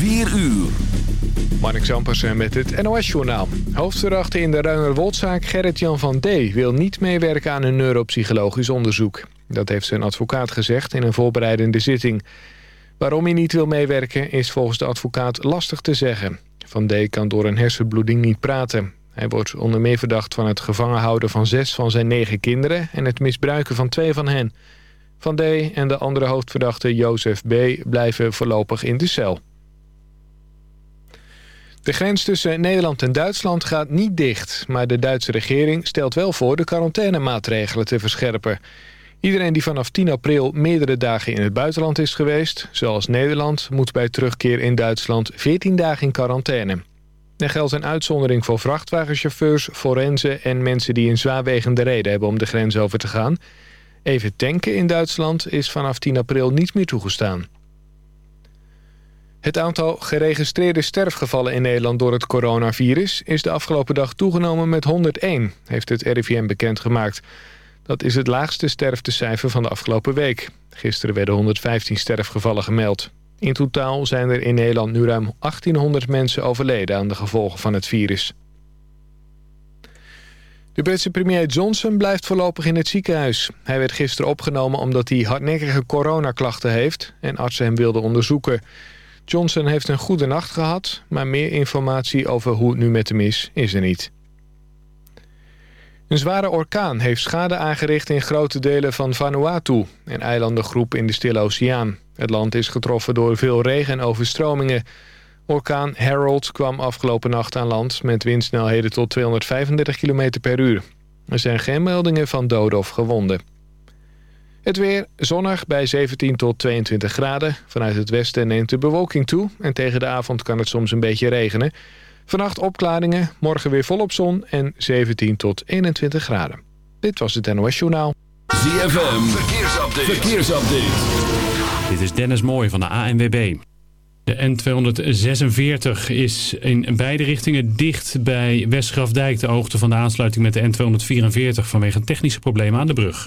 4 uur. Mark Zampersen met het NOS-journaal. Hoofdverdachte in de Ruinerwoldzaak Gerrit-Jan van D. wil niet meewerken aan een neuropsychologisch onderzoek. Dat heeft zijn advocaat gezegd in een voorbereidende zitting. Waarom hij niet wil meewerken is volgens de advocaat lastig te zeggen. Van D. kan door een hersenbloeding niet praten. Hij wordt onder meer verdacht van het gevangen houden van zes van zijn negen kinderen... en het misbruiken van twee van hen. Van D. en de andere hoofdverdachte Jozef B. blijven voorlopig in de cel. De grens tussen Nederland en Duitsland gaat niet dicht... maar de Duitse regering stelt wel voor de quarantainemaatregelen te verscherpen. Iedereen die vanaf 10 april meerdere dagen in het buitenland is geweest... zoals Nederland, moet bij terugkeer in Duitsland 14 dagen in quarantaine. Er geldt een uitzondering voor vrachtwagenchauffeurs, forensen... en mensen die een zwaarwegende reden hebben om de grens over te gaan. Even tanken in Duitsland is vanaf 10 april niet meer toegestaan. Het aantal geregistreerde sterfgevallen in Nederland door het coronavirus... is de afgelopen dag toegenomen met 101, heeft het RIVM bekendgemaakt. Dat is het laagste sterftecijfer van de afgelopen week. Gisteren werden 115 sterfgevallen gemeld. In totaal zijn er in Nederland nu ruim 1800 mensen overleden aan de gevolgen van het virus. De Britse premier Johnson blijft voorlopig in het ziekenhuis. Hij werd gisteren opgenomen omdat hij hardnekkige coronaklachten heeft... en artsen hem wilden onderzoeken. Johnson heeft een goede nacht gehad... maar meer informatie over hoe het nu met hem is, is er niet. Een zware orkaan heeft schade aangericht in grote delen van Vanuatu... een eilandengroep in de Stille Oceaan. Het land is getroffen door veel regen en overstromingen. Orkaan Harold kwam afgelopen nacht aan land... met windsnelheden tot 235 km per uur. Er zijn geen meldingen van doden of gewonden. Het weer zonnig bij 17 tot 22 graden. Vanuit het westen neemt de bewolking toe... en tegen de avond kan het soms een beetje regenen. Vannacht opklaringen, morgen weer volop zon en 17 tot 21 graden. Dit was het NOS Journaal. ZFM, verkeersupdate. verkeersupdate. Dit is Dennis Mooij van de ANWB. De N246 is in beide richtingen dicht bij Westgrafdijk... de hoogte van de aansluiting met de N244 vanwege technische problemen aan de brug.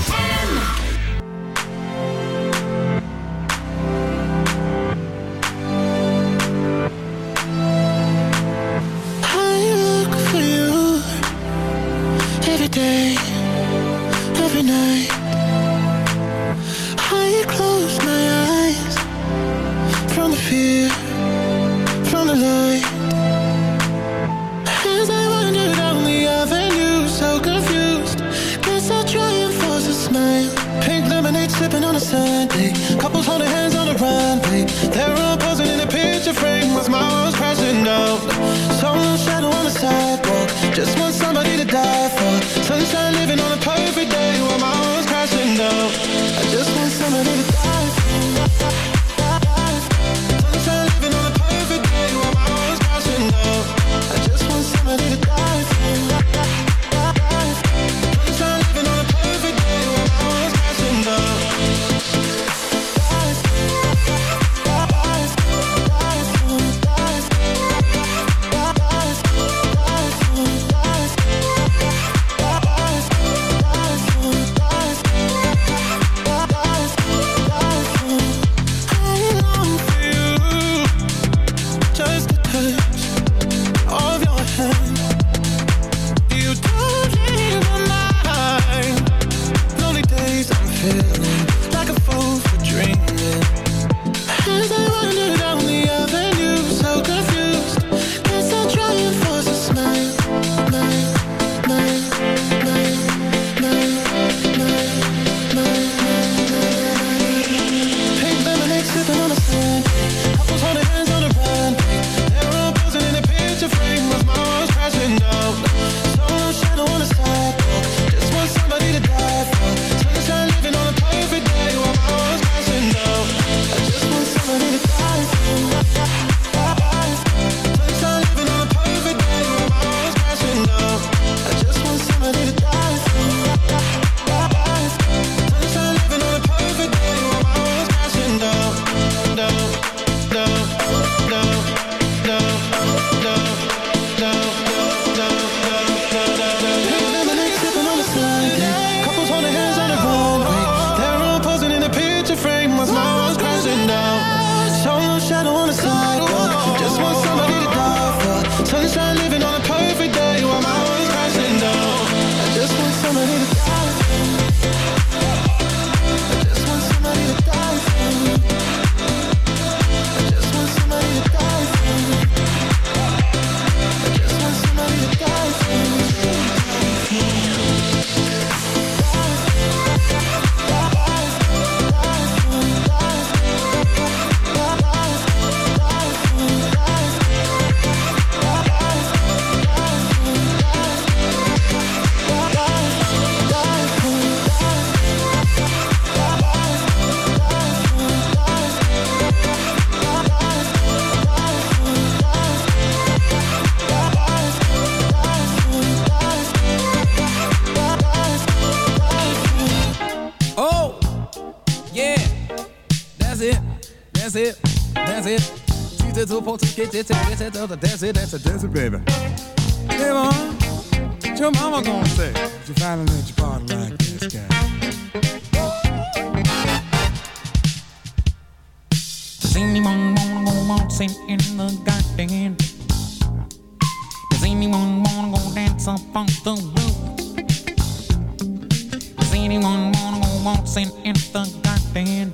Yeah. It, support to get it, get it, that's it, that's it, that's it, baby. Hey, mom, what your mama gonna say? If you finally let your party like this guy. Does anyone wanna go waltzing in the garden? Does anyone wanna go dance up on the roof? Does anyone wanna go waltzing in the garden?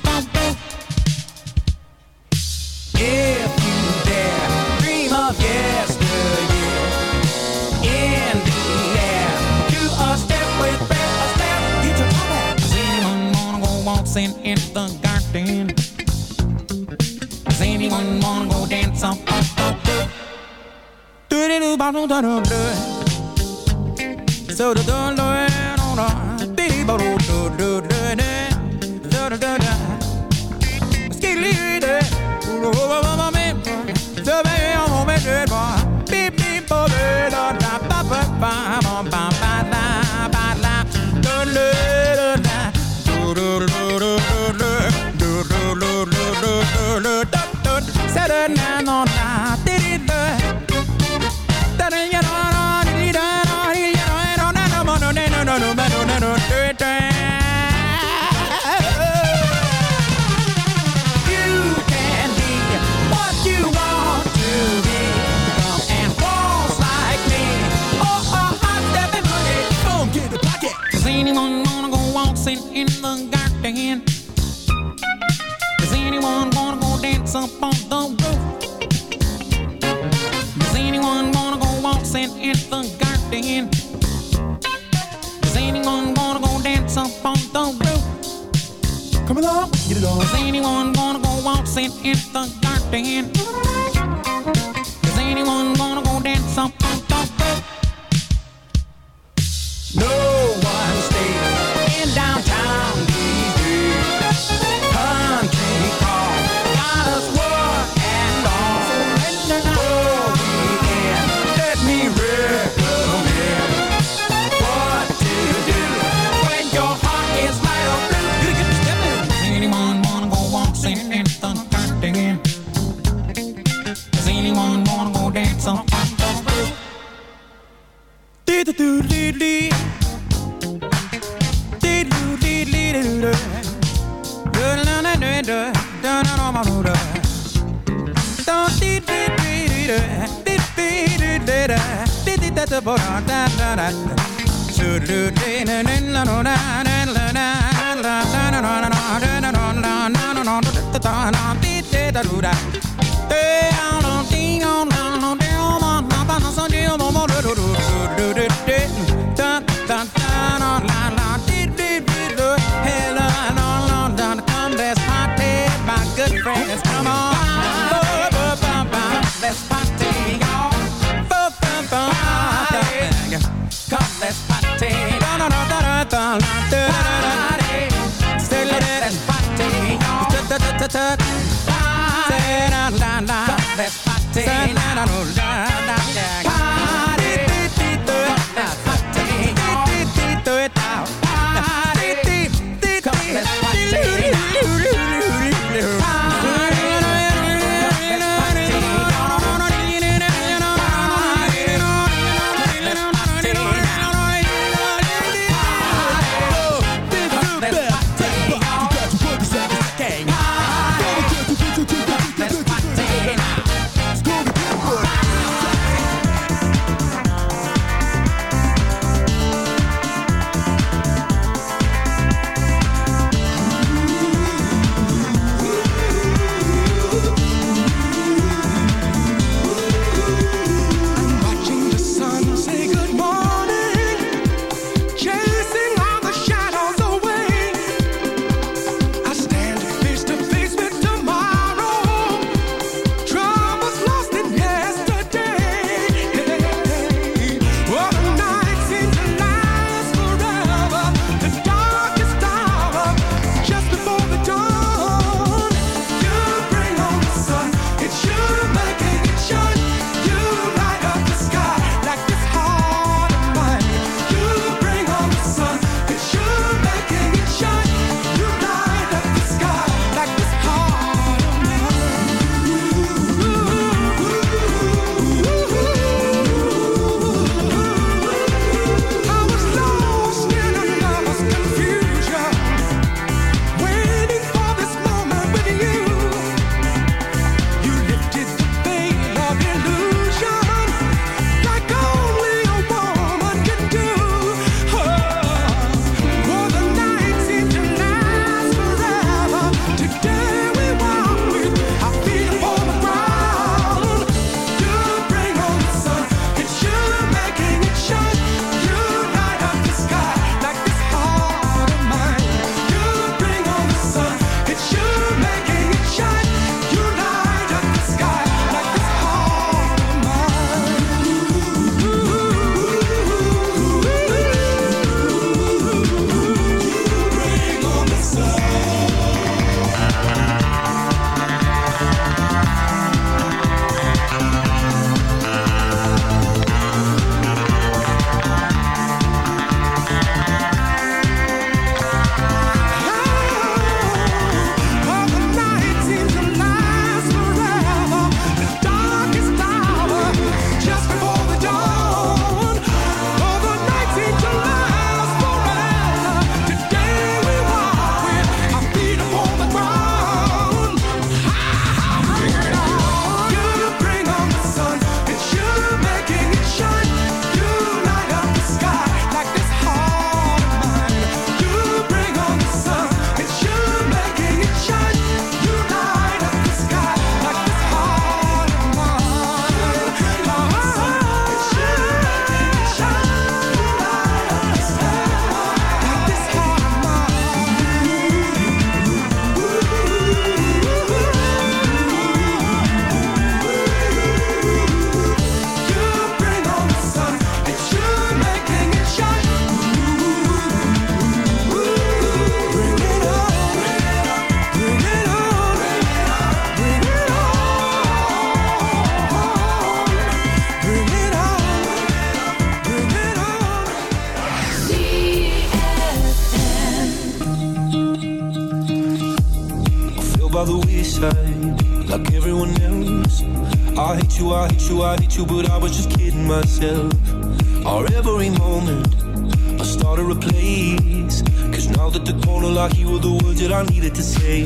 Waltzing in the garden? Does anyone wanna go dance on the roof? Do do do ba do do do do. So do do do do do. Do do do do do. Do Saturday night on night. Is anyone gonna go waltzing in the garden? da da da da you, but I was just kidding myself. Our every moment, I started a place. Cause now that the corner lock, you were the words that I needed to say.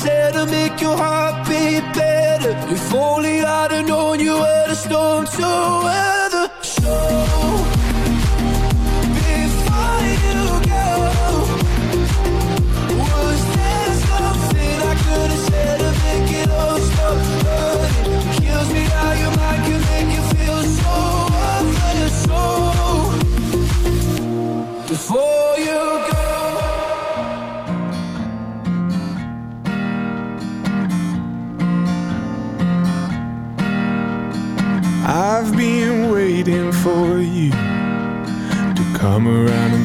Said to make your heart beat better? If only I'd have known you were the storm to weather.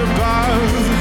Above.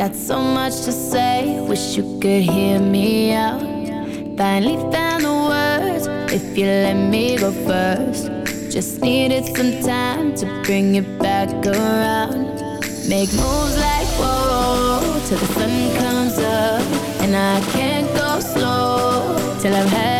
Got so much to say, wish you could hear me out. Finally found the words, if you let me go first. Just needed some time to bring it back around. Make moves like whoa, till the sun comes up. And I can't go slow till I've had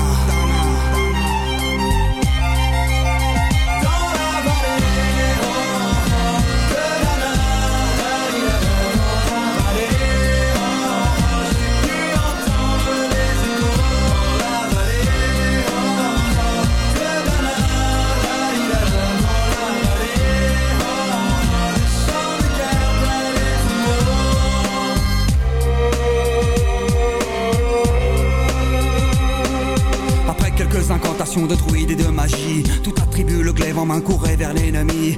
main courait vers l'ennemi.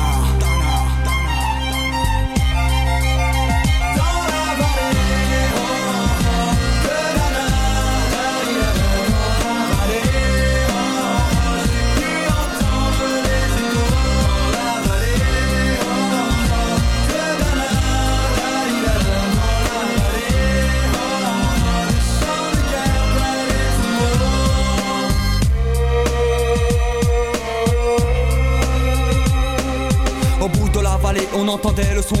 entendait le son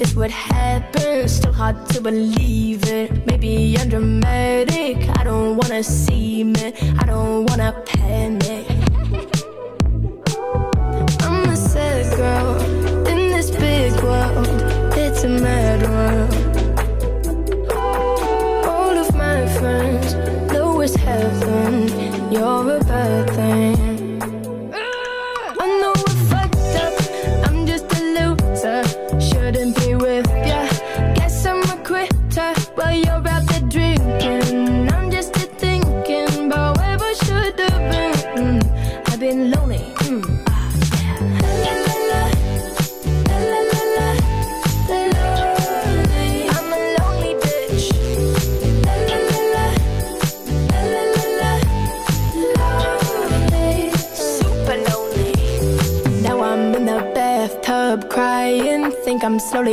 this would happen. Still hard to believe it. Maybe I'm dramatic. I don't wanna see it. I don't wanna panic.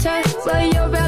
test, but you're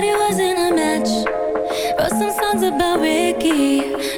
but it wasn't a match. Wrote some songs about Ricky.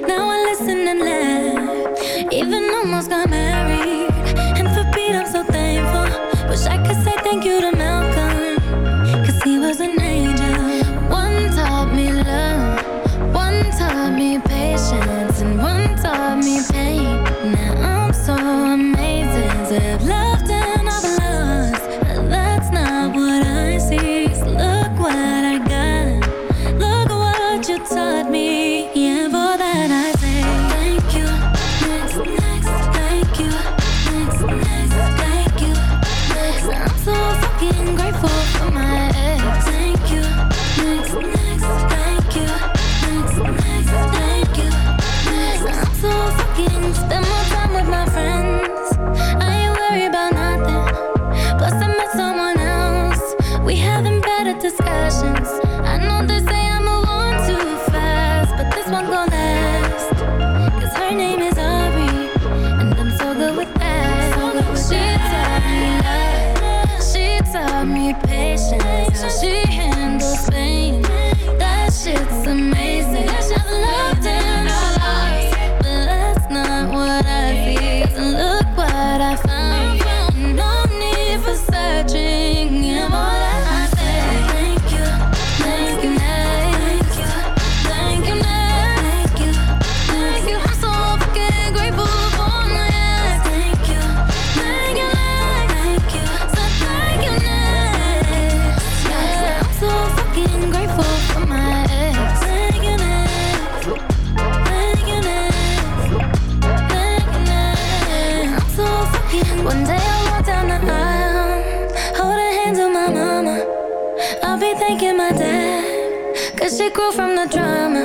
Cause she grew from the drama.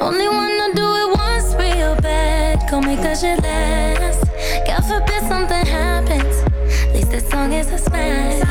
Only wanna do it once real bad. Call me cause she last. God forbid something happens. At least as song is a smash.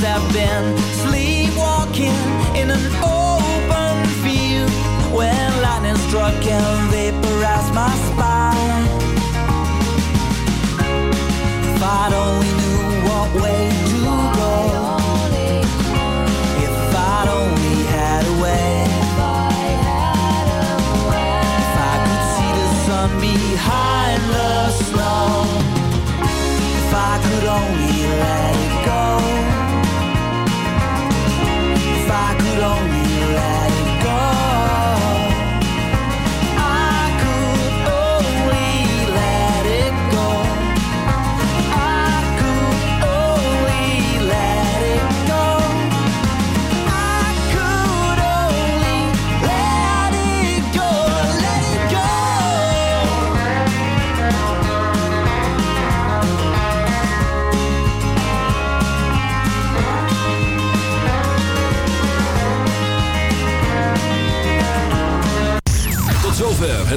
must have been sleepwalking in an open field when lightning struck.